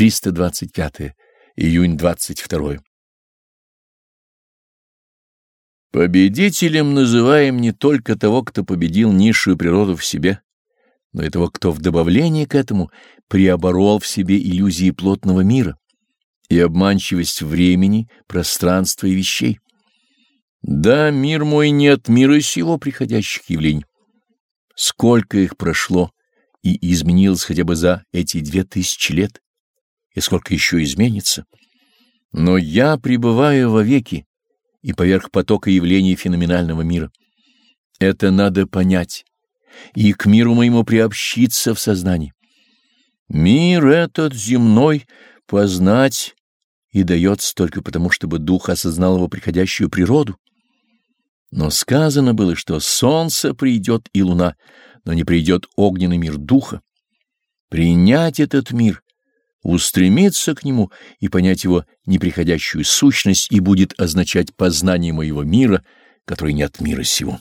325. Июнь 22. Победителем называем не только того, кто победил низшую природу в себе, но и того, кто в добавлении к этому преоборол в себе иллюзии плотного мира и обманчивость времени, пространства и вещей. Да, мир мой не от мира сего приходящих явлений. Сколько их прошло и изменилось хотя бы за эти две тысячи лет, и сколько еще изменится. Но я пребываю вовеки и поверх потока явлений феноменального мира. Это надо понять и к миру моему приобщиться в сознании. Мир этот земной познать и дается только потому, чтобы дух осознал его приходящую природу. Но сказано было, что солнце придет и луна, но не придет огненный мир духа. Принять этот мир, устремиться к нему и понять его неприходящую сущность и будет означать познание моего мира, который не от мира сего.